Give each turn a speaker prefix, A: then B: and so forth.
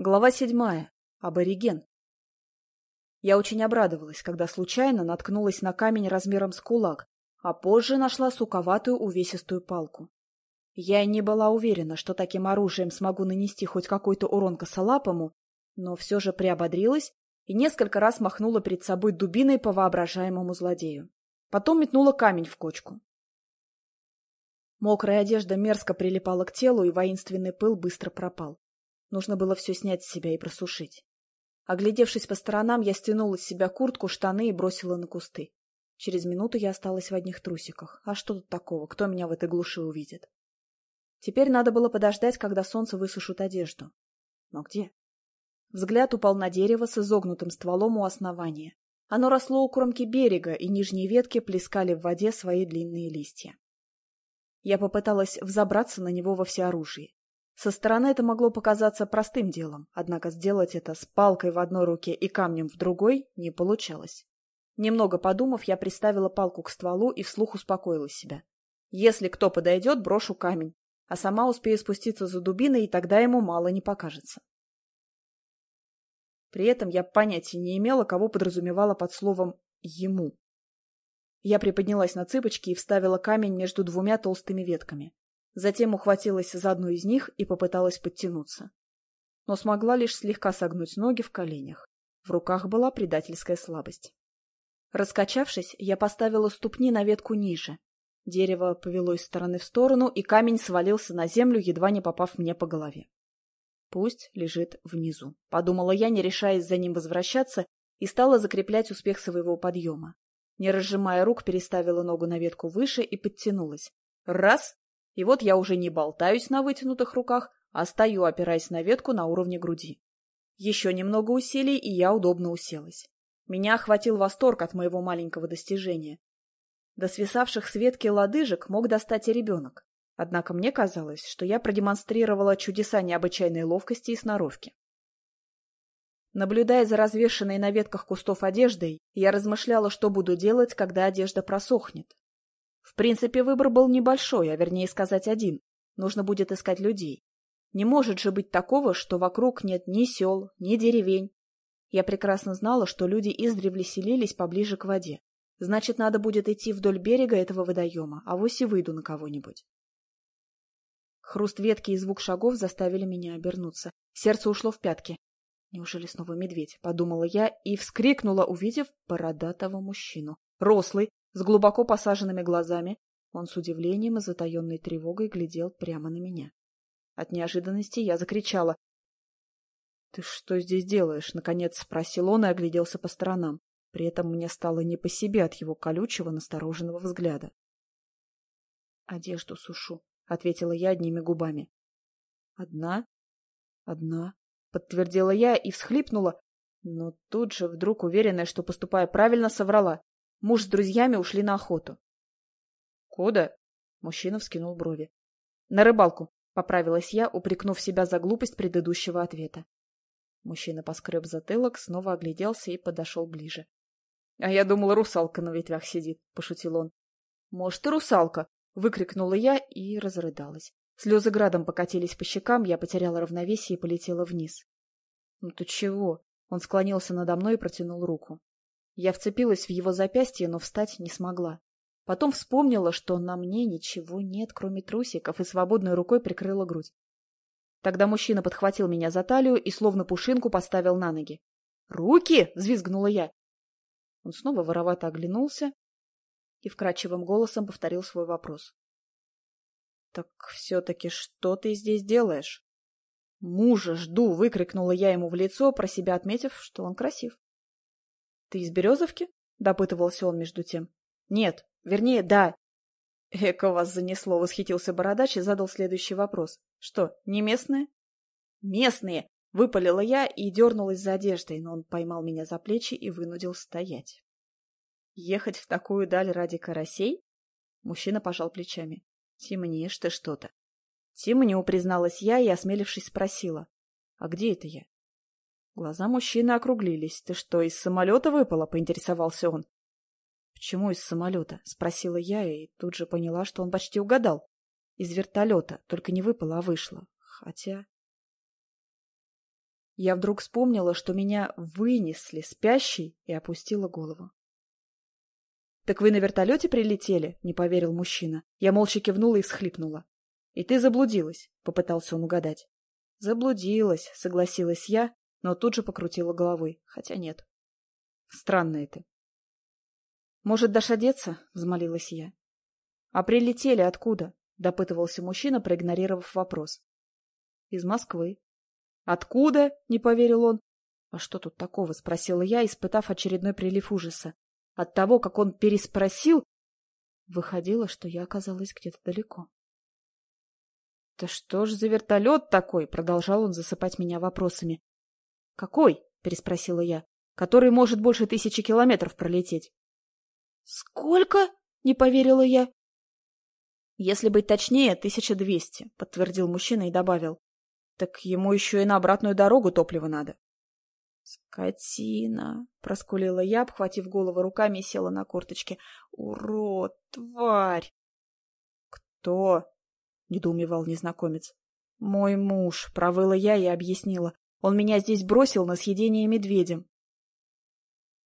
A: Глава седьмая. Абориген. Я очень обрадовалась, когда случайно наткнулась на камень размером с кулак, а позже нашла суковатую увесистую палку. Я не была уверена, что таким оружием смогу нанести хоть какой-то урон косолапому, но все же приободрилась и несколько раз махнула перед собой дубиной по воображаемому злодею. Потом метнула камень в кочку. Мокрая одежда мерзко прилипала к телу, и воинственный пыл быстро пропал. Нужно было все снять с себя и просушить. Оглядевшись по сторонам, я стянула с себя куртку, штаны и бросила на кусты. Через минуту я осталась в одних трусиках. А что тут такого? Кто меня в этой глуши увидит? Теперь надо было подождать, когда солнце высушит одежду. Но где? Взгляд упал на дерево с изогнутым стволом у основания. Оно росло у кромки берега, и нижние ветки плескали в воде свои длинные листья. Я попыталась взобраться на него во всеоружии. Со стороны это могло показаться простым делом, однако сделать это с палкой в одной руке и камнем в другой не получалось. Немного подумав, я приставила палку к стволу и вслух успокоила себя. Если кто подойдет, брошу камень, а сама успею спуститься за дубиной, и тогда ему мало не покажется. При этом я понятия не имела, кого подразумевала под словом «ему». Я приподнялась на цыпочки и вставила камень между двумя толстыми ветками. Затем ухватилась за одну из них и попыталась подтянуться. Но смогла лишь слегка согнуть ноги в коленях. В руках была предательская слабость. Раскачавшись, я поставила ступни на ветку ниже. Дерево повело из стороны в сторону, и камень свалился на землю, едва не попав мне по голове. Пусть лежит внизу, подумала я, не решаясь за ним возвращаться, и стала закреплять успех своего подъема. Не разжимая рук, переставила ногу на ветку выше и подтянулась. Раз и вот я уже не болтаюсь на вытянутых руках, а стою, опираясь на ветку на уровне груди. Еще немного усилий, и я удобно уселась. Меня охватил восторг от моего маленького достижения. До свисавших с ветки лодыжек мог достать и ребенок. Однако мне казалось, что я продемонстрировала чудеса необычайной ловкости и сноровки. Наблюдая за развешанной на ветках кустов одеждой, я размышляла, что буду делать, когда одежда просохнет. В принципе, выбор был небольшой, а вернее сказать один. Нужно будет искать людей. Не может же быть такого, что вокруг нет ни сел, ни деревень. Я прекрасно знала, что люди издревле селились поближе к воде. Значит, надо будет идти вдоль берега этого водоема, а вось и выйду на кого-нибудь. Хруст ветки и звук шагов заставили меня обернуться. Сердце ушло в пятки. Неужели снова медведь? Подумала я и вскрикнула, увидев бородатого мужчину. Рослый, с глубоко посаженными глазами он с удивлением и затаенной тревогой глядел прямо на меня. От неожиданности я закричала. — Ты что здесь делаешь? — наконец спросил он и огляделся по сторонам. При этом мне стало не по себе от его колючего, настороженного взгляда. — Одежду сушу, — ответила я одними губами. — Одна? Одна, — подтвердила я и всхлипнула, но тут же, вдруг уверенная, что поступаю правильно, соврала. Муж с друзьями ушли на охоту. — Куда? — мужчина вскинул брови. — На рыбалку, — поправилась я, упрекнув себя за глупость предыдущего ответа. Мужчина поскреб затылок, снова огляделся и подошел ближе. — А я думала, русалка на ветвях сидит, — пошутил он. — Может, и русалка, — выкрикнула я и разрыдалась. Слезы градом покатились по щекам, я потеряла равновесие и полетела вниз. — Ну ты чего? Он склонился надо мной и протянул руку. Я вцепилась в его запястье, но встать не смогла. Потом вспомнила, что на мне ничего нет, кроме трусиков, и свободной рукой прикрыла грудь. Тогда мужчина подхватил меня за талию и словно пушинку поставил на ноги. «Руки!» — взвизгнула я. Он снова воровато оглянулся и вкрадчивым голосом повторил свой вопрос. «Так все-таки что ты здесь делаешь?» «Мужа жду!» — выкрикнула я ему в лицо, про себя отметив, что он красив. — Ты из Березовки? — допытывался он между тем. — Нет. Вернее, да. — Эко вас занесло, — восхитился Бородач и задал следующий вопрос. — Что, не местные? — Местные! — выпалила я и дернулась за одеждой, но он поймал меня за плечи и вынудил стоять. — Ехать в такую даль ради карасей? Мужчина пожал плечами. — Темнишь ты что-то. — Темню, призналась я и, осмелившись, спросила. — А где это я? Глаза мужчины округлились. «Ты что, из самолета выпала?» — поинтересовался он. «Почему из самолета?» — спросила я и тут же поняла, что он почти угадал. «Из вертолета, только не выпала, а вышла. Хотя...» Я вдруг вспомнила, что меня вынесли спящий и опустила голову. «Так вы на вертолете прилетели?» — не поверил мужчина. Я молча кивнула и всхлипнула. «И ты заблудилась?» — попытался он угадать. «Заблудилась», — согласилась я, но тут же покрутила головой. Хотя нет. Странно это. «Может, дашь одеться?» — взмолилась я. «А прилетели откуда?» — допытывался мужчина, проигнорировав вопрос. «Из Москвы». «Откуда?» — не поверил он. «А что тут такого?» — спросила я, испытав очередной прилив ужаса. От того, как он переспросил, выходило, что я оказалась где-то далеко. «Да что ж за вертолет такой?» — продолжал он засыпать меня вопросами. «Какой?» — переспросила я. «Который может больше тысячи километров пролететь». «Сколько?» — не поверила я. «Если быть точнее, тысяча двести», — подтвердил мужчина и добавил. «Так ему еще и на обратную дорогу топлива надо». «Скотина!» — проскулила я, обхватив голову руками и села на корточки. «Урод! Тварь!» «Кто?» — недоумевал незнакомец. «Мой муж», — провыла я и объяснила. «Он меня здесь бросил на съедение медведем».